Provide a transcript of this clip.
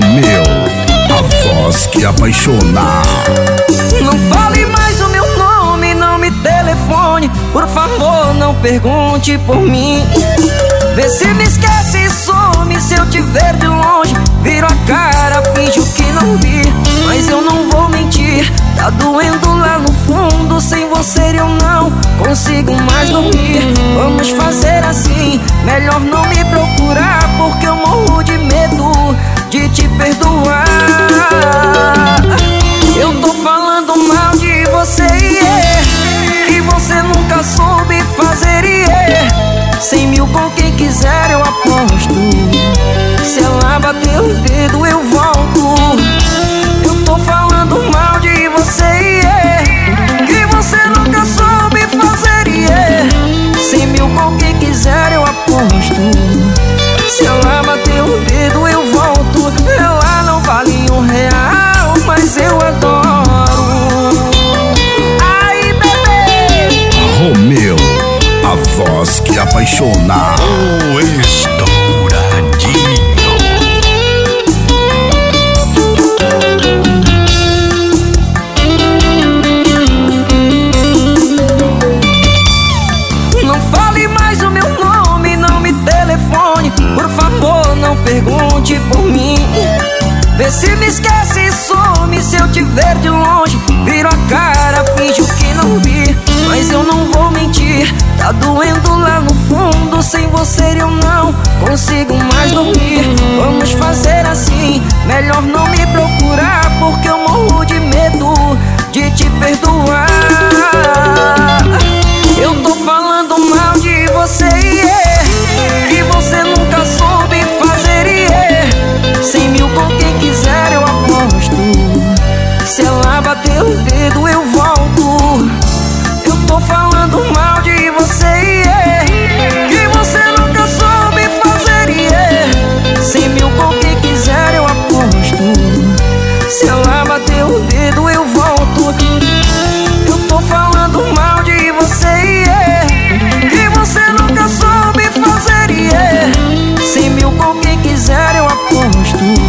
Romeu, a voz que apaixona. Não fale mais o meu nome, não me telefone. Por favor, não pergunte por mim. Vê se me esquece e some se eu te ver de longe. Viro a cara, finjo que não vi. Mas eu não vou mentir, tá doendo lá no fundo. Sem você eu não consigo mais dormir. Vamos perdoar. Eu tô falando mal de você, e você nunca soube fazer, yeah. Cem mil com quem quiser eu aposto. Que apaixona. O Estouradinho. Não fale mais o meu nome, não me telefone. Por favor, não pergunte por mim. Vê se me esquece tá doendo lá no fundo. Sem você eu não consigo mais dormir. жду